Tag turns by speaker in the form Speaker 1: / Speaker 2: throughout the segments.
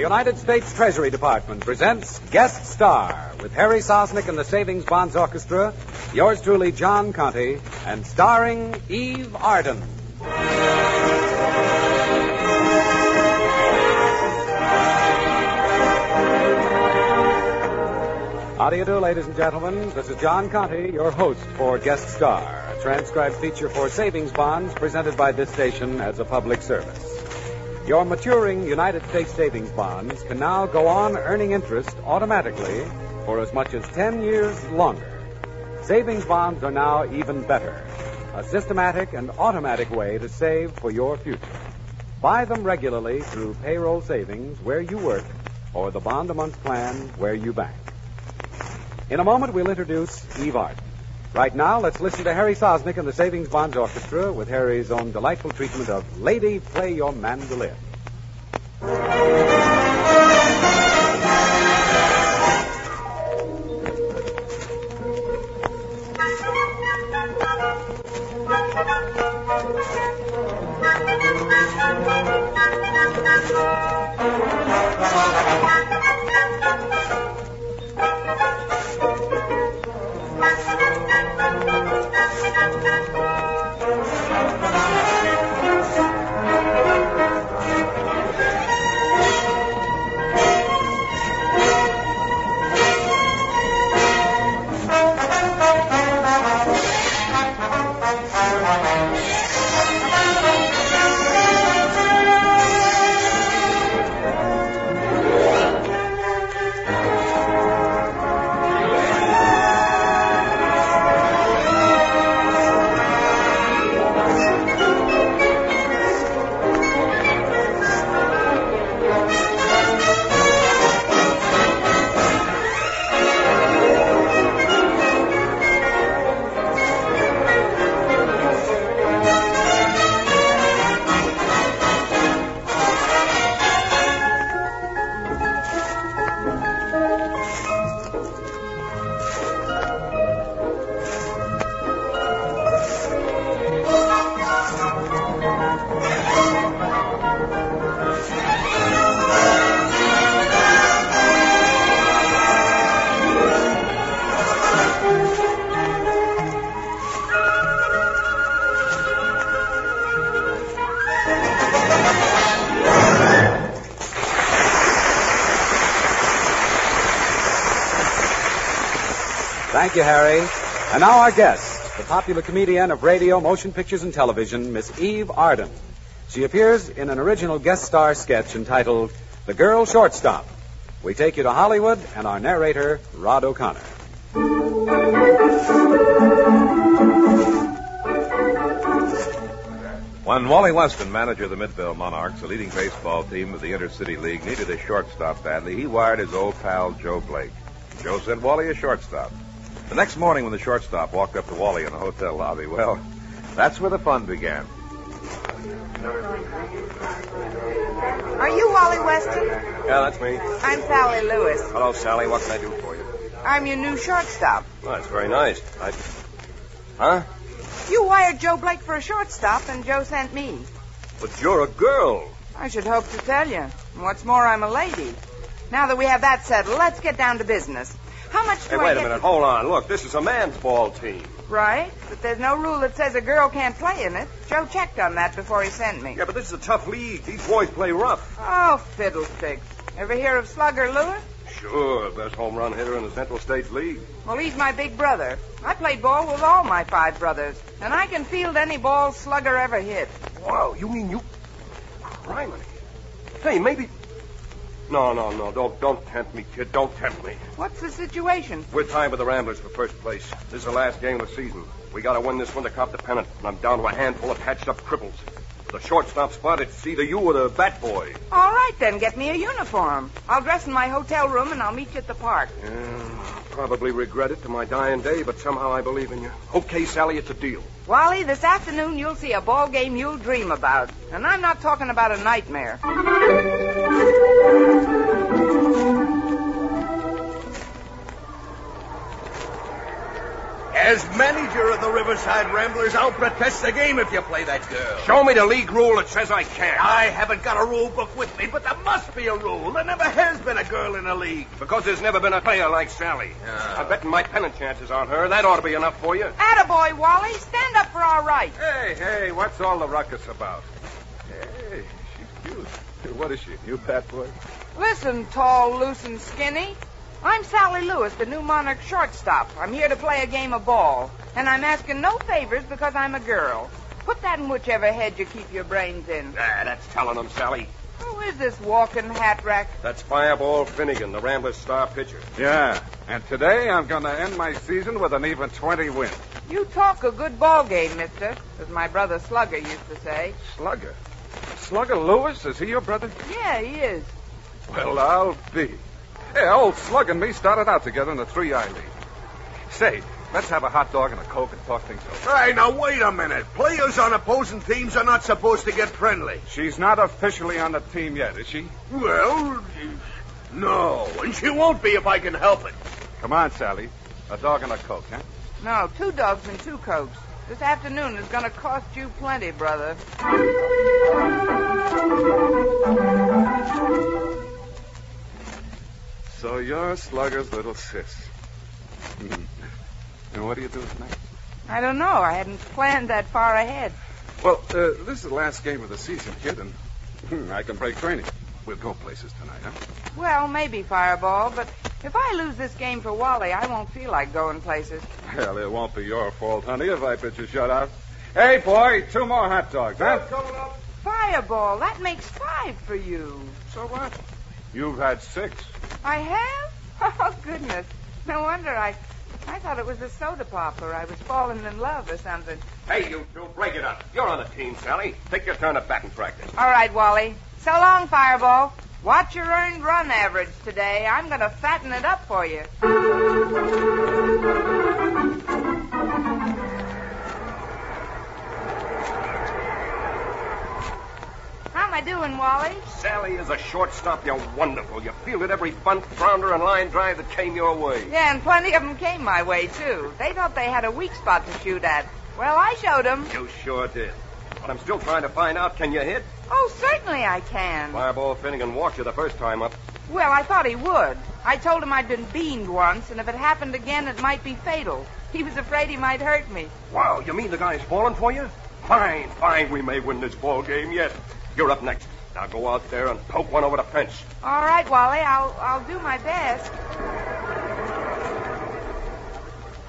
Speaker 1: The United States Treasury Department presents Guest Star with Harry Sosnick and the Savings Bonds Orchestra, yours truly, John Conte, and starring Eve Arden. How do you do, ladies and gentlemen? This is John Conte, your host for Guest Star, a transcribed feature for savings bonds presented by this station as a public service. Your maturing United States savings bonds can now go on earning interest automatically for as much as 10 years longer. Savings bonds are now even better. A systematic and automatic way to save for your future. Buy them regularly through payroll savings where you work or the bond a month plan where you bank. In a moment, we'll introduce Eve Art. Right now, let's listen to Harry Sosnick and the Savings Bonds Orchestra with Harry's own delightful treatment of Lady Play Your Mandolin. Thank you, Harry. And now our guest, the popular comedian of radio, motion pictures, and television, Miss Eve Arden. She appears in an original guest star sketch entitled The Girl Shortstop. We take you to Hollywood and our narrator, Rod O'Connor.
Speaker 2: When Wally Weston, manager of the Midville Monarchs, a leading baseball team of the Intercity League, needed a shortstop badly, he wired his old pal Joe Blake. Joe sent Wally a shortstop. The next morning when the shortstop walked up to Wally in the hotel lobby, well, that's where the fun began.
Speaker 3: Are you Wally Weston?
Speaker 4: Yeah, that's me.
Speaker 3: I'm Sally Lewis.
Speaker 4: Hello, Sally. What can I do for you?
Speaker 3: I'm your new shortstop.
Speaker 4: Oh, that's very nice. I... Huh?
Speaker 3: You wired Joe Blake for a shortstop, and Joe sent me.
Speaker 4: But you're a girl.
Speaker 3: I should hope to tell you. And what's more, I'm a lady. Now that we have that settled, let's get down to business. How much do
Speaker 4: Hey,
Speaker 3: I
Speaker 4: wait
Speaker 3: get
Speaker 4: a minute.
Speaker 3: to-
Speaker 4: Hold on. Look, this is a man's ball team.
Speaker 3: Right, but there's no rule that says a girl can't play in it. Joe checked on that before he sent me.
Speaker 4: Yeah, but this is a tough league. These boys play rough.
Speaker 3: Oh, fiddlesticks. Ever hear of Slugger Lewis?
Speaker 4: Sure, best home run hitter in the Central States League.
Speaker 3: Well, he's my big brother. I played ball with all my five brothers, and I can field any ball Slugger ever hit.
Speaker 4: Wow, you mean you... Criminy. Hey, maybe... No, no, no. Don't, don't tempt me, kid. Don't tempt me.
Speaker 3: What's the situation?
Speaker 4: We're tied with the Ramblers for first place. This is the last game of the season. We gotta win this one to cop the pennant, and I'm down to a handful of patched-up cripples. The shortstop spot, it's either you or the bat boy.
Speaker 3: All right, then, get me a uniform. I'll dress in my hotel room, and I'll meet you at the park.
Speaker 4: Yeah, I'll probably regret it to my dying day, but somehow I believe in you. Okay, Sally, it's a deal.
Speaker 3: Wally, this afternoon you'll see a ball game you'll dream about. And I'm not talking about a nightmare.
Speaker 5: As manager of the Riverside Ramblers, I'll protest the game if you play that girl.
Speaker 4: Show me the league rule that says I can't.
Speaker 5: I haven't got a rule book with me, but there must be a rule. There never has been a girl in the league.
Speaker 4: Because there's never been a player like Sally.
Speaker 5: Oh.
Speaker 4: I bet my pennant chances on her. That ought to be enough for you.
Speaker 3: Attaboy, Wally. Stand up for our rights.
Speaker 6: Hey, hey, what's all the ruckus about? Hey, she's cute. What is she, new bat boy?
Speaker 3: Listen, tall, loose, and skinny. I'm Sally Lewis, the new Monarch shortstop. I'm here to play a game of ball. And I'm asking no favors because I'm a girl. Put that in whichever head you keep your brains in.
Speaker 4: Ah, that's telling them, Sally.
Speaker 3: Who is this walking hat rack?
Speaker 4: That's Fireball Finnegan, the Ramblers' star pitcher.
Speaker 6: Yeah, and today I'm going to end my season with an even 20 wins.
Speaker 3: You talk a good ball game, mister, as my brother Slugger used to say.
Speaker 6: Slugger? Slugger Lewis? Is he your brother?
Speaker 3: Yeah, he is.
Speaker 6: Well, I'll be. Hey, old Slug and me started out together in the 3I League. Say, let's have a hot dog and a Coke and talk things over.
Speaker 5: Hey, now wait a minute. Players on opposing teams are not supposed to get friendly.
Speaker 6: She's not officially on the team yet, is she?
Speaker 5: Well, no, and she won't be if I can help it.
Speaker 6: Come on, Sally. A dog and a Coke, huh?
Speaker 3: No, two dogs and two cokes. This afternoon is going to cost you plenty, brother.
Speaker 6: So you're Slugger's little sis. Hmm. and what do you do tonight?
Speaker 3: I don't know. I hadn't planned that far ahead.
Speaker 6: Well, uh, this is the last game of the season, kid, and hmm, I can break training. We'll go places tonight, huh?
Speaker 3: Well, maybe Fireball, but if I lose this game for Wally, I won't feel like going places.
Speaker 6: Well, it won't be your fault, honey, if I pitch a shutout. Hey, boy, two more hot dogs, huh?
Speaker 3: Fireball, that makes five for you.
Speaker 6: So what? You've had six.
Speaker 3: I have? Oh, goodness. No wonder I. I thought it was a soda pop or I was falling in love or something.
Speaker 4: Hey, you two, break it up. You're on the team, Sally. Take your turn at batting practice.
Speaker 3: All right, Wally. So long, Fireball. Watch your earned run average today. I'm going to fatten it up for you. How am I doing, Wally?
Speaker 4: Sally is a shortstop. You're wonderful. You fielded every bunt, grounder, and line drive that came your way.
Speaker 3: Yeah, and plenty of them came my way, too. They thought they had a weak spot to shoot at. Well, I showed them.
Speaker 4: You sure did. But I'm still trying to find out, can you hit?
Speaker 3: Oh, certainly I can.
Speaker 4: Fireball Finnegan walked you the first time up.
Speaker 3: Well, I thought he would. I told him I'd been beamed once, and if it happened again, it might be fatal. He was afraid he might hurt me.
Speaker 4: Wow, you mean the guy's falling for you? Fine, fine. We may win this ball game yet. You're up next. Now go out there and poke one over the fence.
Speaker 3: All right, Wally, I'll I'll do my best.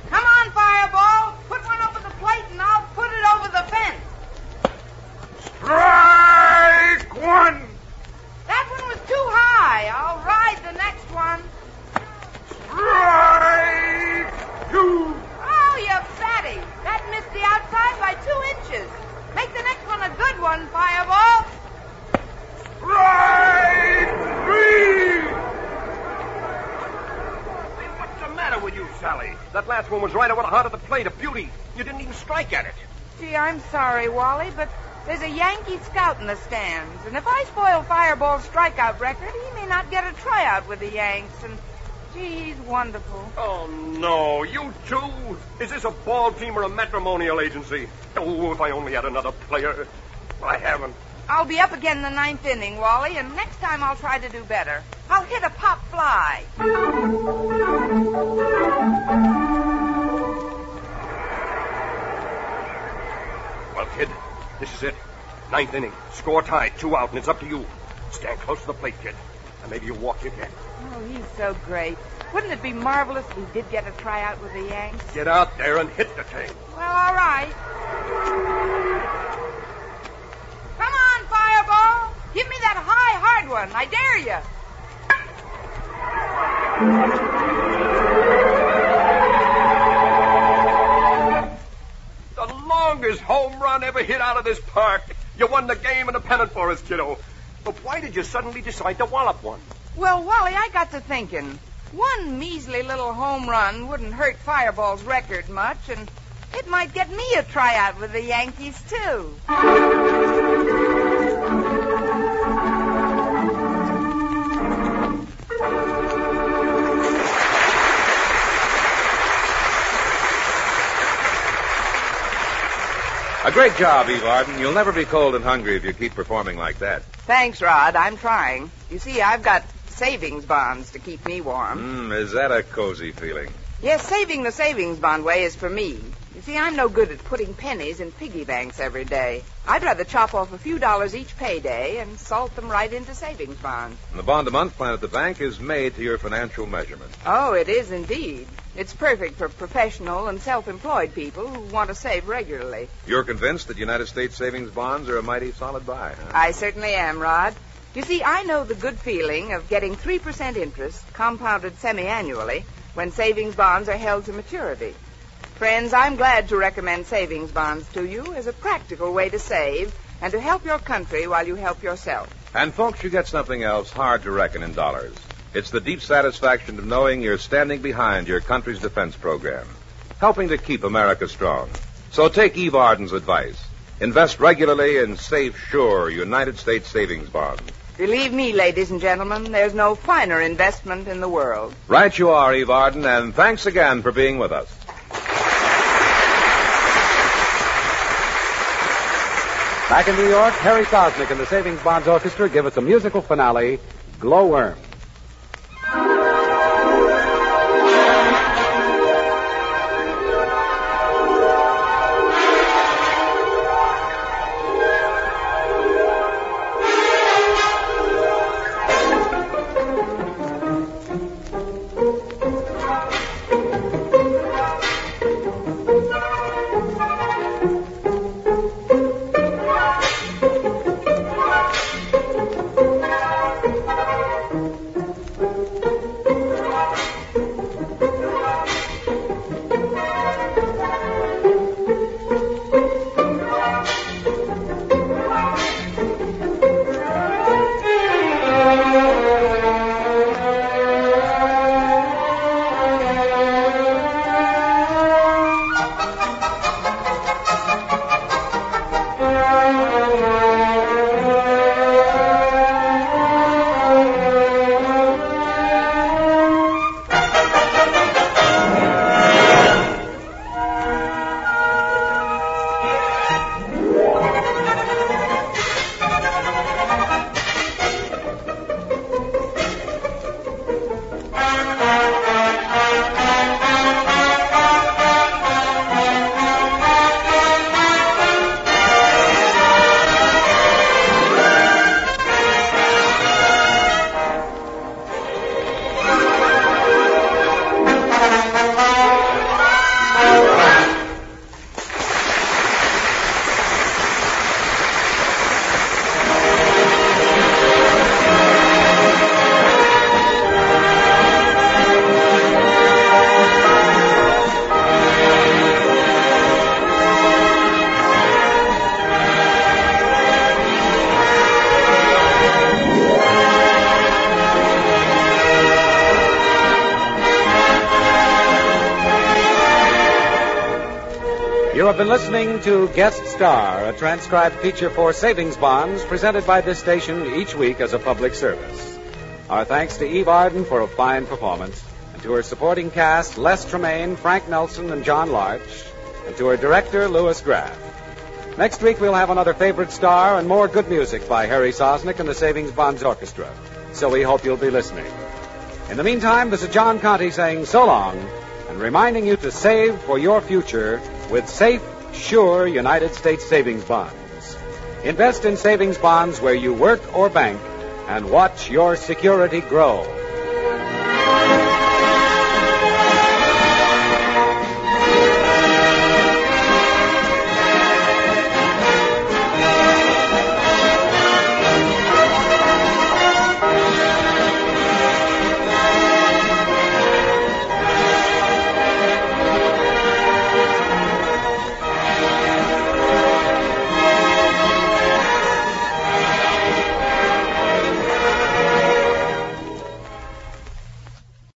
Speaker 3: Come on, Fireball. Put one over the plate, and I'll put it over the fence.
Speaker 6: Strike one!
Speaker 3: That one was too high. I'll ride the next one.
Speaker 6: Strike two!
Speaker 3: Oh, you fatty. That missed the outside by two inches. Make the next one a good one, Fireball.
Speaker 6: Strike three!
Speaker 4: Hey, what's the matter with you, Sally? That last one was right over the heart of the plate, a beauty. You didn't even strike at it.
Speaker 3: Gee, I'm sorry, Wally, but there's a Yankee scout in the stands, and if I spoil Fireball's strikeout record, he may not get a tryout with the Yanks. And gee, he's wonderful.
Speaker 4: Oh, no. You too? Is this a ball team or a matrimonial agency? Oh, if I only had another player. I haven't.
Speaker 3: I'll be up again in the ninth inning, Wally, and next time I'll try to do better. I'll hit a pop fly.
Speaker 4: Well, kid, this is it. Ninth inning. Score tied. Two out, and it's up to you. Stand close to the plate, kid. And maybe you'll walk your.
Speaker 3: Oh, he's so great. Wouldn't it be marvelous if he did get a tryout with the Yanks?
Speaker 4: Get out there and hit the thing.
Speaker 3: Well, all right. Come on, Fireball. Give me that high, hard one. I dare you.
Speaker 4: Longest home run ever hit out of this park. You won the game and a pennant for us, kiddo. But why did you suddenly decide to wallop one?
Speaker 3: Well, Wally, I got to thinking. One measly little home run wouldn't hurt Fireball's record much, and it might get me a tryout with the Yankees, too.
Speaker 2: A great job, Eve Arden. You'll never be cold and hungry if you keep performing like that.
Speaker 3: Thanks, Rod. I'm trying. You see, I've got savings bonds to keep me warm.
Speaker 2: Hmm, is that a cozy feeling?
Speaker 3: Yes, saving the savings bond way is for me. You see, I'm no good at putting pennies in piggy banks every day. I'd rather chop off a few dollars each payday and salt them right into savings bonds.
Speaker 2: And the bond a month plan at the bank is made to your financial measurement.
Speaker 3: Oh, it is indeed. It's perfect for professional and self-employed people who want to save regularly.
Speaker 2: You're convinced that United States savings bonds are a mighty solid buy, huh?
Speaker 3: I certainly am, Rod. You see, I know the good feeling of getting 3% interest, compounded semi-annually, when savings bonds are held to maturity. Friends, I'm glad to recommend savings bonds to you as a practical way to save and to help your country while you help yourself.
Speaker 2: And folks, you get something else hard to reckon in dollars. It's the deep satisfaction of knowing you're standing behind your country's defense program, helping to keep America strong. So take Eve Arden's advice. Invest regularly in safe, sure United States savings bonds.
Speaker 3: Believe me, ladies and gentlemen, there's no finer investment in the world.
Speaker 2: Right you are, Eve Arden, and thanks again for being with us.
Speaker 1: Back in New York, Harry Sosnick and the Savings Bonds Orchestra give us a musical finale, Glowworm. You have been listening to Guest Star, a transcribed feature for savings bonds presented by this station each week as a public service. Our thanks to Eve Arden for a fine performance, and to her supporting cast, Les Tremayne, Frank Nelson, and John Larch, and to her director, Louis Graff. Next week, we'll have another favorite star and more good music by Harry Sosnick and the Savings Bonds Orchestra. So we hope you'll be listening. In the meantime, this is John Conte saying so long and reminding you to save for your future with safe, sure United States savings bonds. Invest in savings bonds where you work or bank and watch your security grow.